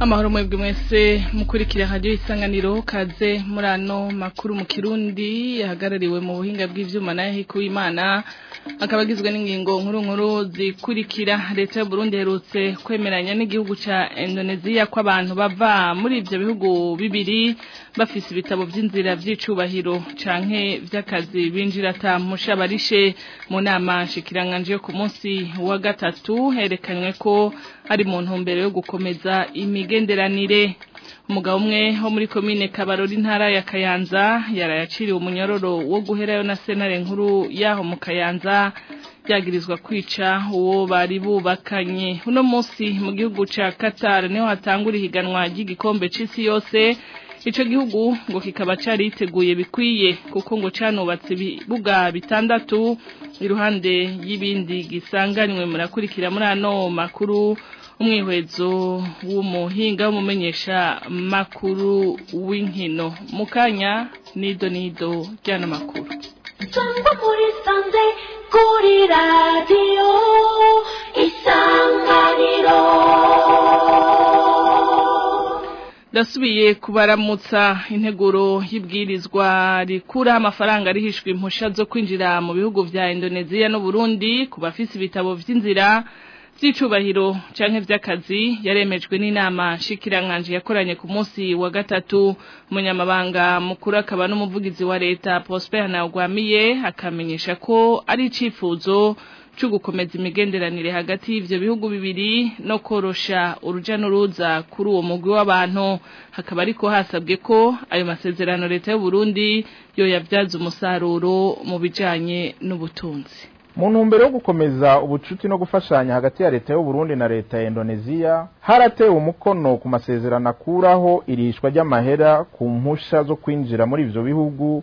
amahoro mwebwe mwese mukurikira hajya isanganiro kaze murano ano makuru mu kirundi yahagarariwe mu buhinga bw'ibyuma nayo hikuye imana akabagizwe n'ingingo nkuru nkuru zikurikira leta y'uburundi iherutse kwemeranya n'igihugu cya indoneziya ko abantu bava muri ibyo bihugu bibiri bafise ibitabo by'inzira by'icubahiro canke by'akazi binjira atamushabarishe mu nama shikiranganje yo ku munsi wa gatatu herekanywe ko ari mu ntumbero yo gukomeza imigenderanire umugabo umwe wo muri komine kabarori intara ya kayanza yarayaciriwe umunyororo wo guherayo na senare nkuru yaho mu kayanza byagirizwa kwica uwo bari bubakanye uno munsi mu gihugu cya Qatar niho hatangura ihiganwa ry'igikombe cy'isi yose icyo gihugu ngo kikaba cyari bikwiye kuko ngo cyanubatse ibibuga bitandatu iruhande y'ibindi gisanganywe murakurikira muri ano makuru umwihwezo w'umuhinga w'umumenyesha makuru w'inkino mukanya nido nido ryana makuru cyangwa kuri sanze kuri radiyo isanganiro ndasubiye kubaramutsa integuro y'ibwirizwa rikura amafaranga rihishwa impushya zo kwinjira mu bihugu bya indoneziya n'uburundi ku bafise ibitabo by'inzira by'icubahiro cyangwa by'akazi yaremejwe n'inama nshikirankanje yakoranye ku munsi wa gatatu umunyamabanga mukuru akaba n'umuvugizi wa leta Prosper Ntagwamiye akamenyesha ko ari icifuzo cyo gukomeza imigenderanire hagati y'ivyo bihugu bibiri no korosha uruja n'uruza kuri uwo mugwi w'abantu hakaba ariko hasabwe ko ayo masezerano leta y'u Burundi yo yavyaza umusaruro mu bijanye n'ubutunzi mu ntumbero yo gukomeza ubucuti no gufashanya hagati ya leta y'uburundi na leta ya indoneziya haratewe umukono ku masezerano akuraho irishwa ry'amahera ku mpusha zo kwinjira muri ivyo bihugu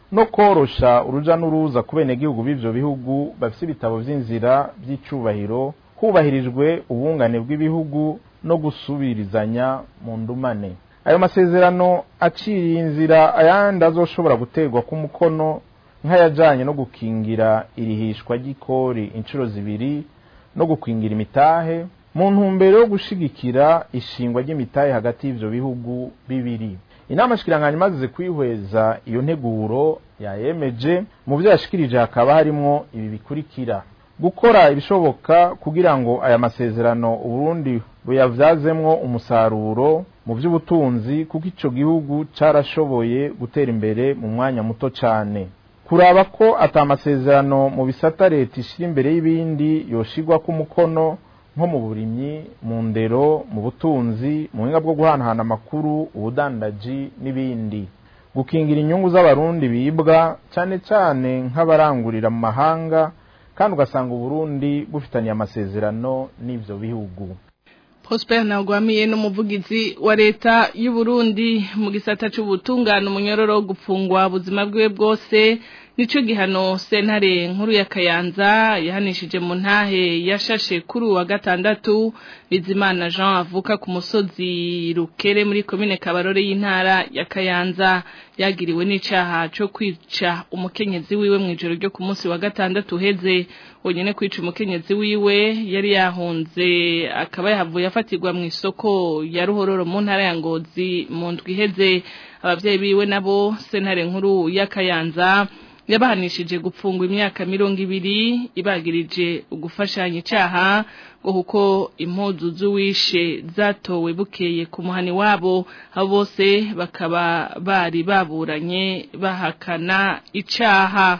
no korosha urujya n'uruza ku benegihugu b'ibyo bihugu bafite ibitabo by'inzira by'icyubahiro hubahirijwe ubungane bw'ibihugu no gusubirizanya mu ndumane ayo masezerano aciye inzira ayandi azoshobora guterwa ku mukono nk'ayajyanye no gukingira irihishwa ry'ikori inshuro zibiri no gukingira imitahe mu ntumbero yo gushyigikira ishingwa ry'imitahe hagati y'ibyo bihugu bibiri inama shikirangantego imaze kwihweza iyo nteguro yayemeje mu byo yashikirije hakaba harimo ibi bikurikira gukora ibishoboka kugira ngo aya masezerano uburundi buyabyazemo umusaruro mu by'ubutunzi kuko icyo gihugu cyarashoboye gutera imbere mu mwanya muto cyane kuraba ko atamasezerano mu bisata leta ishyira imbere y'ibindi yoshigwa k'umukono nko mu burimyi mu ndero mu butunzi mu buhinga bwo guhanahana amakuru ubudandaji n'ibindi gukingira inyungu z'abarundi bibwa cyane cyane nk'abarangurira mu mahanga kandi ugasanga uburundi bufitaniye amasezerano n'ibyo bihugu Prosper ntagwamiye n'umuvugizi wa leta y'uburundi mu gisata cy'ubutungane umunyororo wo gupfungwa ubuzima bwe bwose nicyo gihano Senare nkuru ya kayanza yahanishije mu ntahe yashashe kuri uwa gatandatu bizimana jean avuka ku musozi rukere muri komine kabarore y'intara ya kayanza yagiriwe n'icyaha cyo kwica umukenyezi wiwe mu ijoro ryo ku munsi wa gatandatu uheze wenyine kwica umukenyezi wiwe yari yahunze akaba yahavuye afatirwa mu isoko ya ruhororo mu ntara ya ngozi mu ndwi iheze ababyeyi biwe nabo sentare nkuru ya kayanza yabahanishije gupfungwa imyaka mirongo ibiri ibagirije ugufashanya icyaha ngo kuko impuzu z'uwishe zatowe bukeye ku muhani wabo abo bose bakaba bari baburanye bahakana icyaha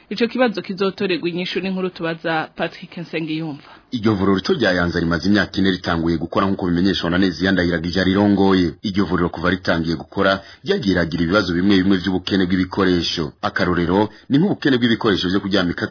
Icho kibazo kizotorerwa inyishu n'inkuru tubaza Patrick Nsengiyumva iryo vuriro rito rya Yanza rimaze imyaka ine ritanguye gukora nk'uko bimenyeshwa na Nezi Yandayiragije rirongoye iryo vuriro kuva ritangiye gukora giri ibibazo bimwe bimwe by'ubukene bw'ibikoresho akarorero ni nk'ubukene bw'ibikoresho byo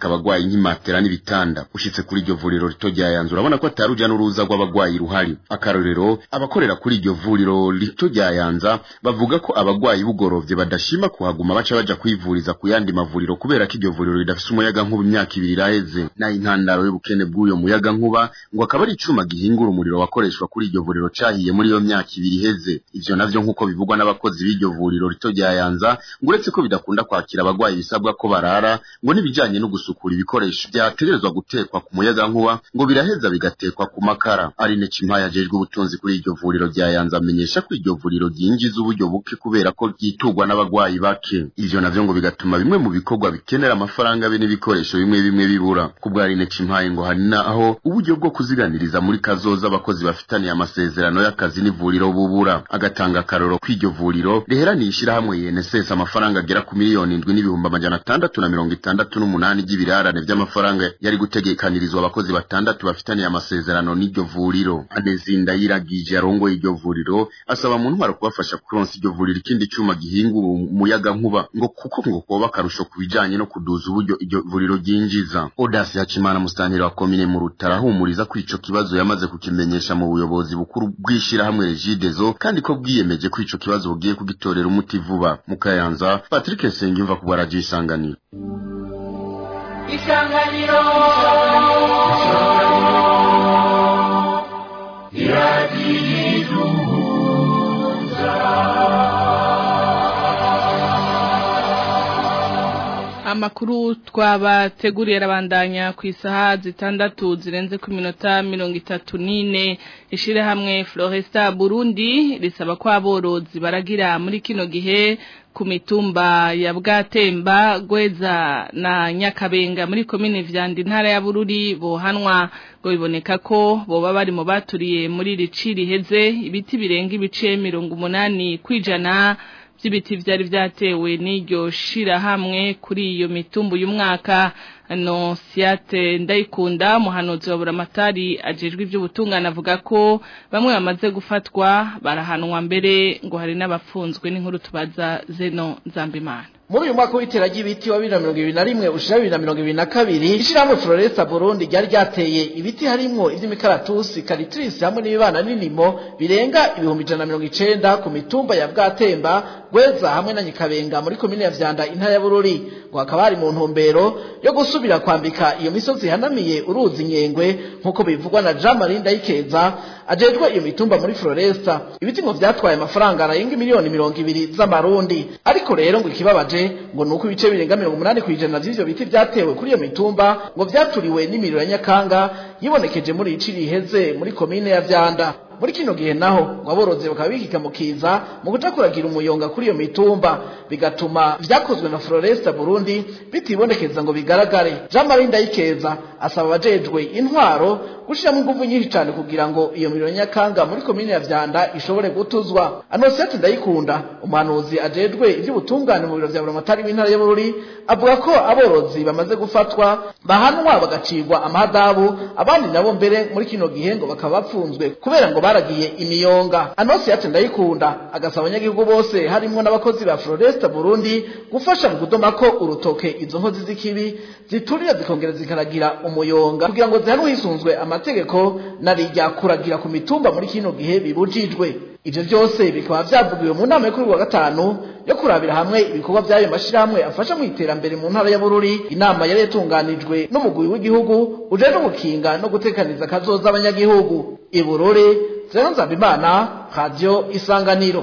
wagwa inyi nk'imatera n'ibitanda ushitse kuri iryo vuriro rito rya Yanza urabona ko ataruja n'uruza rw'abagwayi ruhari akarorero abakorera kuri iryo vuriro rito rya Yanza bavuga ko abagwayi bugorovye badashima kuhaguma baca baja kwivuriza ku yandi mavuriro kubera ko iryo ngororo ridafise umuyaga nkuba imyaka ibiri iraheze na intandaro y'ubukene bw'uyo muyaga nkuba ngo akaba ari icuma gihingura umuriro wakoreshwa kuri iryo vuriro cahiye muri iyo myaka ibiri iheze ivyo navyo nk'uko bivugwa n'abakozi b'iryo vuriro rito rya Yanza ngo uretse ko bidakunda kwakira abagwayi bisabwa ko barara ngo n'ibijanye no gusukura ibikoresho byategerezwa gutekwa ku muyaga nkuba ngo biraheza bigatekwa ku makara ari ne cimpaya ajejwe ubutunzi kuri iryo vuriro rya Yanza amenyesha ko iryo vuriro ryinjiza uburyo buke kubera ko ryiturwa n'abagwayi bake ivyo navyo ngo bigatuma bimwe mu bikorwa bikenera amafaranga amafaranga be n'ibikoresho bimwe bimwe bibura kubwari ne chimpaye ngo hani naho uburyo bwo kuziganiriza muri kazoza abakozi bafitaniye amasezerano y'akazi n'ivuriro bubura agatanga karoro kw'iryo vuriro riheraniye ishyirahamwe UNSS amafaranga agera ku miliyoni indwi n'ibihumbi amajana atandatu na mirongo itandatu n'umunani by'ibirarane by'amafaranga yari gutegekanirizwa abakozi batandatu bafitaniye amasezerano n'iryo vuriro anezinda yiragije arongoye iryo vuriro asaba mu ntwaro kubafasha kuronsa iryo vuriro ikindi cyuma gihinga umuyaga nkuba ngo kuko ngo koba karusho ku bijanye no kuduza uburyo iryo vuriro ryinjiza Odasi Hakimana Musitanteri wa komine mu Rutara ahumuriza ko ico kibazo yamaze kukimenyesha mu buyobozi bukuru bw'ishirahamwe Regidezo kandi ko bwiyemeje ko ico kibazo bugiye kugitorera umuti vuba mu Kayanza Patrick Sengimva ku baragisanganira isanganiro amakuru twabateguriye arabandanya ku isaha zitandatu zirenze ku minota mirongo itatu n'ine ishyirahamwe Floresta Burundi risaba ko aborozi baragira muri kino gihe ku mitumba ya bwatemba gweza na nyakabenga muri komine vyandi ntara ya bururi bohanwa ngo biboneka ko boba bari mu baturiye muri riciri heze ibiti birenga ibice mirongo umunani kwijana by'ibiti byari byatewe n'iryo shirahamwe kuri iyo mitumbu y'umwaka Siate ndayikunda muhanuzi wa buramatari ajejwe iby'ubutungane avuga ko bamwe bamaze gufatwa barahanwa mbere ngo hari n'abafunzwe n'inkuru tubaza zeno nzambimana muri uyu mwaka w'iteragi ibiti wa bibiri na mirongo ibiri na rimwe ushira bibiri na mirongo ibiri na kabiri ishyirahamwe floresta burundi ryari ryateye ibiti harimo iby'imikaratusi karitirisi hamwe n'ibibana n'inimo birenga ibihumbi ijana na mirongo icenda ku mitumba ya bwatemba gweza hamwe na nyikabenga muri komine ya vyanda intara ya bururi ngo hakaba hari mu ntumbero yo gusubira kwambika iyo misozi ihanamiye uruzi nyengwe nk'uko bivugwa na jean marie ndayikeza ajejwe imitumba muri Floresta ibiti ngo byatwaye amafaranga arayenga miliyoni mirongo ibiri z'amarundi ariko rero ngo ikibabaje ngo ni nuko ibice birenga ku kwijana by'ivyo biti byatewe kuri iyo mitumba ngo byaturiwe n'imiriro ya Nyakanga yibonekeje muri iciri iheze muri komine ya byanda. muri kino gihe naho ngo aborozi bakaba bikikamukiza mu gucakuragira umuyonga kuri iyo mitumba bigatuma byakozwe na Floresta Burundi bitibonekeza ngo bigaragare Jean Marie Ndayikeza asaba abajejwe intwaro gushiramo ingufu nyinshi cyane kugira ngo iyo miriro nyakanga muri komine ya byanda ishobore gutuzwa Anosete Ndayikunda umuhanuzi ajejwe iby'ubutungane mu biro vya Buramatari w'intara ya Bururi avuga ko aborozi bamaze gufatwa bahanwa bagacibwa amadabu, abandi nabo mbere muri kino gihe ngo bakaba bapfunzwe kubera ngo baragiye imiyonga anonsi yacu ndayikunda agasaba abanyagihugu bose harimo n'abakozi ba Floresta Burundi gufasha mu gudoma ko urutoke izo nkozi z'ikibi ziturira zikongera zikaragira umuyonga kugira ngo zihanwe hisunzwe amategeko n'arijya kuragira ku mitumba muri kino gihe bibujijwe ibyo byose bikaba byavugiwe mu nama yo kuri wa gatanu yo kurabira hamwe ibikorwa by'ayo mashyirahamwe afasha mu iterambere mu ntara ya Bururi inama yari yatunganijwe n'umugwi w'igihugu uje no gukinga no gutekaniza kazoza abanyagihugu i Bururi Zeranzamba Imana Radio Isanganiro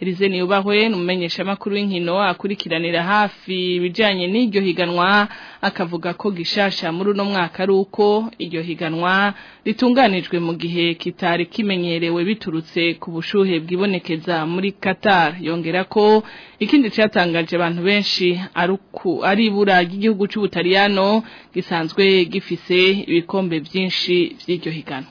irize ubahwe numumenyesha makuru w'inkino akurikiranira hafi ibijanye n'iryo higanwa akavuga ko gishasha muri uno mwaka ruko iryo higanwa ritunganijwe mu gihe kitari kimenyerewe biturutse ku bushuhe bwibonekeza muri Qatar yongera ko ikindi cyatangaje abantu benshi aruku ari ibura ry'igihugu cy'ubutaliyano gisanzwe gifise ibikombe byinshi by'iryo higanwa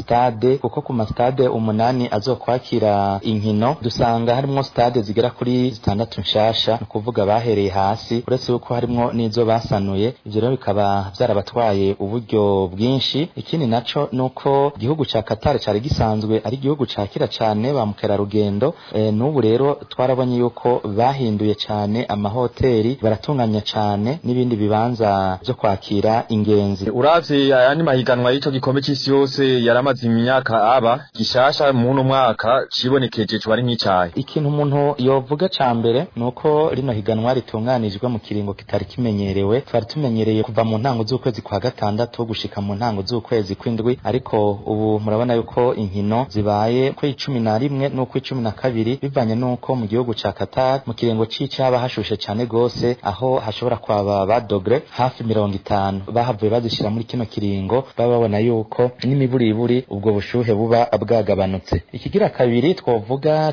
amastade kuko ku mastade umunani azokwakira inkino dusanga harimo stade zigera kuri zitandatu nshasha ni kuvuga bahereye hasi uretse uko harimo n'izo basanuye ivyo rero bikaba vyarabatwaye uburyo bwinshi ikindi naco nuko igihugu cya Qatar cyari gisanzwe ari igihugu cyakira cyane ba mukerarugendo e, n'ubu rero twarabonye yuko bahinduye cyane amahoteli baratunganya cyane n'ibindi bibanza byo kwakira ingenzi uravye ayandi mahiganwa y'ico gikombe cy’isi yose yaramaze imyaka aba gishasha muno mwaka cibonekeje cyo ari nk'icayi ikintu umuntu yovuga ca mbere nuko rino higanwa ritunganijwe mu kiringo kitari kimenyerewe twari tumenyereye kuva mu ntango z'ukwezi kwa gatandatu gushika mu ntango z'ukwezi kw'indwi ariko ubu murabona yuko inkino zibaye ku icumi na rimwe n'uko icumi na kabiri bivanye n'uko mu gihugu cya Qatar mu kiringo c'ici haba hashushe cane gose aho hashobora kwaba ba dogre hafi mirongo itanu bahavuye bazishyira muri kino kiringo baba babona yuko n'imiburiburi ubwo bushuhe buba bwagabanutse ikigira kabiri twovuga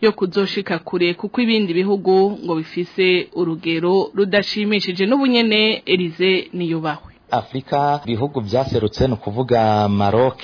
yo kuzoshika kure kuko ibindi bihugu ngo bifise urugero rudashimishije n'ubunyene Elize niyubahwe Afurika ibihugu byaserutse ni ukuvuga Maroc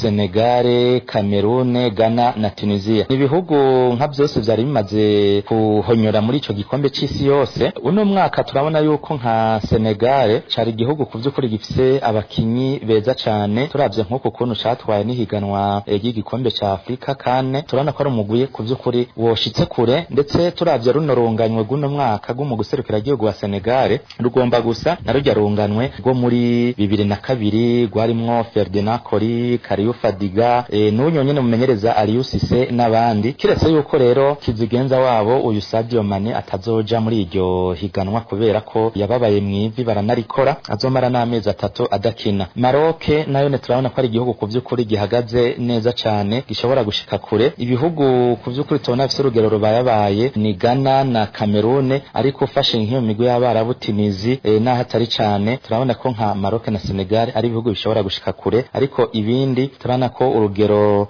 Senegale Cameroon Ghana na Tunisia ibihugu nka byose byari bimaze kuhonyora muri icyo gikombe cy'isi yose uno mwaka turabona yuko nka Senegale cari igihugu ku by'ukuri gifise abakinyi beza cyane turabye nk'uko kuntu cyatwaye n'ihiganwa ry'igikombe cya Afrika kane turabona ko ari umugwi ku by'ukuri woshitse kure ndetse turabye runo runganywe guno mwaka gumu guserukira igihugu wa Senegale rugomba gusa na rujya runganywe rwo mu muri bibiri na kabiri gwarimwo Ferdinand Kori Kariu Fadiga e, n'uyu nyene mumenyereza Alius n'abandi kiretse yuko rero kizigenza wabo uyu Sadio Mane atazoja muri iryo higanwa kubera ko yababaye mwivi baranarikora azomara n'amezi atatu adakina Maroc nayo ne turabona ko ari igihugu ku by'ukuri gihagaze neza cyane gishobora gushika kure ibihugu ku by'ukuri tubona bifite urugero rubayabaye ni Ghana na Cameroon ariko ufashe nk'iyo migwi y'abarabu Tunizi e, eh, n'ahatari cyane turabona ko ko nka Maroc na Senegal ari ibihugu bishobora gushika kure ariko ibindi turana ko urugero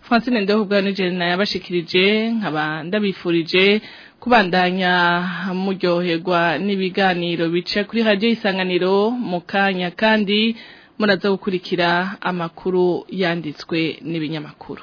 Francine Ndeho ubwa Nigeria yabashikirije nkaba ndabifurije kubandanya muryoherwa n'ibiganiro bice kuri radiyo isanganiro mu kandi muraza gukurikira amakuru yanditswe n'ibinyamakuru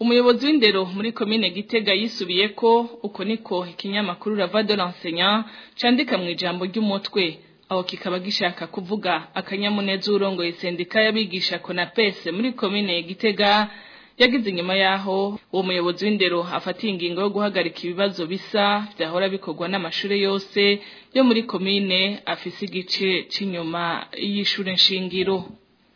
umuyobozi w'indero muri komine gitega yisubiye ko uko niko ikinyamakuru rava de l'enseignant cyandika mu ijambo ry'umutwe aho kikaba gishaka kuvuga akanyamuneza urongoye sendika y'abigisha konapese muri komine gitega Yagize nyuma yaho uwo muyobozi w'indero afatiye ingingo yo guhagarika ibibazo bisa byahora bikorwa n'amashuri yose yo muri komine afise igice cy’inyuma y'ishure nshingiro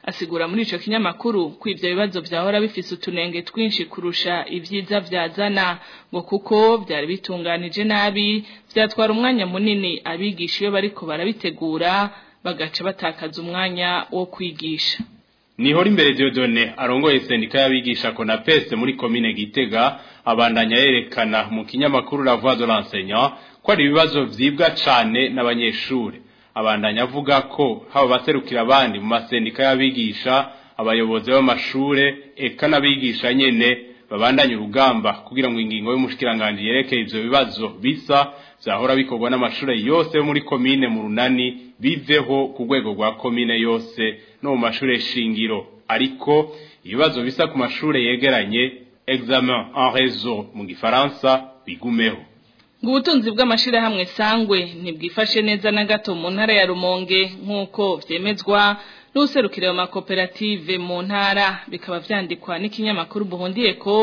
asigura muri icyo kinyamakuru ko ivyo bibazo vyahora bifise utunenge twinshi kurusha ibyiza vyazana ngo kuko byari bitunganije nabi byatwara umwanya munini abigisha iyo bariko barabitegura bagaca batakaza umwanya wo kwigisha niho imbere Dieudonne arongoye sendika y'abigisha Konapes muri komine Gitega abandanya yerekana mu kinyamakuru La Voix de l'enseignant ko ari ibibazo vyibwa cane n'abanyeshure abandanya avuga ko haba baserukira abandi mu masendika y'abigisha abayobozi b'amashure eka n'abigisha nyene babandanye rugamba kugira ngo ingingo y'umushikiranganji yerekeye ivyo bibazo bisa zahora bikogwa n'amashure yose muri komine mu runani biveho ku rwego rwa komine yose no mu mashure shingiro ariko ibibazo bisa ku mashure yegeranye examen en réseau mu gifaransa bigumeho ubutunzi bw'amashirahamwe sangwe ntibwifashe neza na gato mu ntara ya Rumonge nkuko byemezwa n'userukira ayo makoperative mu ntara bikaba byandikwa n'ikinyamakuru buhundiye ko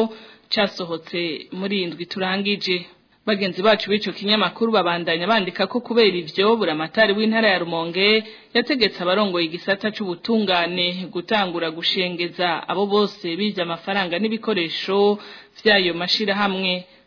cyasohotse muri indwi turangije bagenzi bacu b'icyo kinyamakuru babandanya bandika ko kubera ibyo buramatari w'intara ya rumonge yategetse abarongoye igisata cy'ubutungane gutangura gushengeza abo bose bijya amafaranga n'ibikoresho by'ayo mashyirahamwe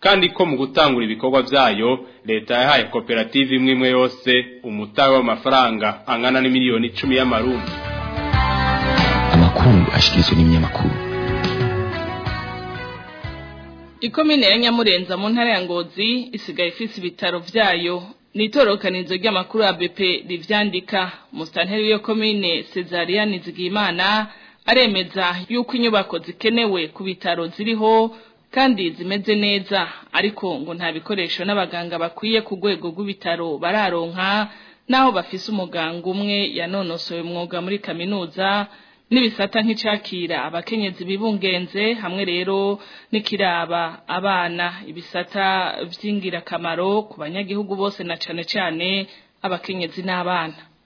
kandi ko mu gutangura ibikorwa byayo leta yahaye koperative imwe imwe yose umutahe w'amafaranga angana na miliyoni icumi y'amarundi amakuru ashyikirizwa n'ibinyamakuru ikomine ya nyamurenza mu ntara ya ngozi isigaye ifite ibitaro byayo nitorokanizo ry'amakuru ya BP rivyandika mustanteri w'iyo komine Cesarian Nizigimana aremeza yuko inyubako zikenewe ku bitaro ziriho kandi zimeze neza ariko ngo nta bikoresho n'abaganga bakwiye ku rwego rw'ibitaro bararonka naho bafise umuganga umwe yanonosoye umwuga muri kaminuza n'ibisata nk'icyakira abakenyezi bibungenze hamwe rero n'ikiraba abana ibisata by'ingirakamaro ku banyagihugu bose na cyane cyane abakenyezi n'abana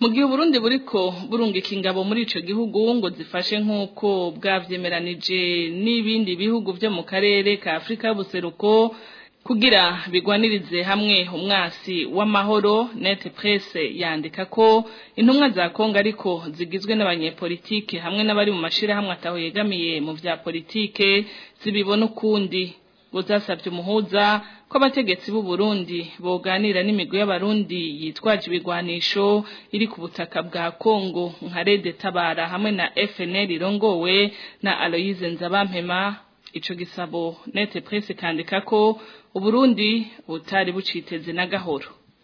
mu gihe uburundi buriko burungika ingabo muri ico gihugu ngo zifashe nk'uko bwavyemeranije n'ibindi bihugu byo mu karere ka afurika Buseruko kugira bigwanirize hamwe umwasi w'amahoro net presse yandika ko intumwa za kongo ariko zigizwe n'abanyepolitike hamwe n'abari mu mashirahamwe ataho yegamiye mu vya politike zibibona ukundi buzasabye umuhuza ko abategetsi b'u Burundi boganira n'imigo y'abarundi yitwaje ibigwanisho iri ku butaka bwa Kongo nka Tabara hamwe na FNL irongowe na Aloise Nzabampema ico gisabo nete presse kandika ko Uburundi butari buciteze na gahoro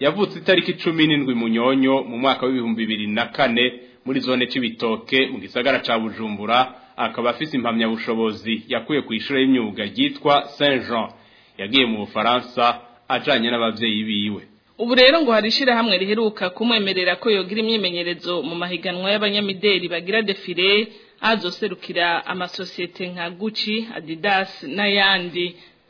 yavutse itariki cumi n'indwi munyonyo mu mwaka w'ibihumbi bibiri na kane muri zone cy'ibitoke mu gisagara cya bujumbura akaba afise impamyabushobozi yakuye ku ishuri y'imyuga ryitwa saint jean yagiye mu bufaransa ajyanye n’ababyeyi biwe ubu rero ngo hari ishyirahamwe riheruka kumwemerera ko yogira imyimenyerezo mu mahiganwa y'abanyamideli bagira defile azoserukira amasosiyete nka Gucci adidas n'ayandi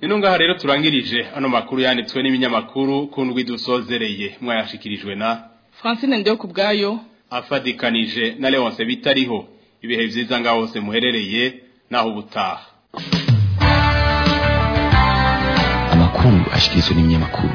Nino ngaha rero turangirije ano makuru yanditswe n'ibinyamakuru kundwi dusozereye mwayashikirijwe na Francine Ndio kubgayo afadikanije na Leonce bitariho ibihe vyiza nga hose muherereye naho ubutaha amakuru ashikirizwe n'ibinyamakuru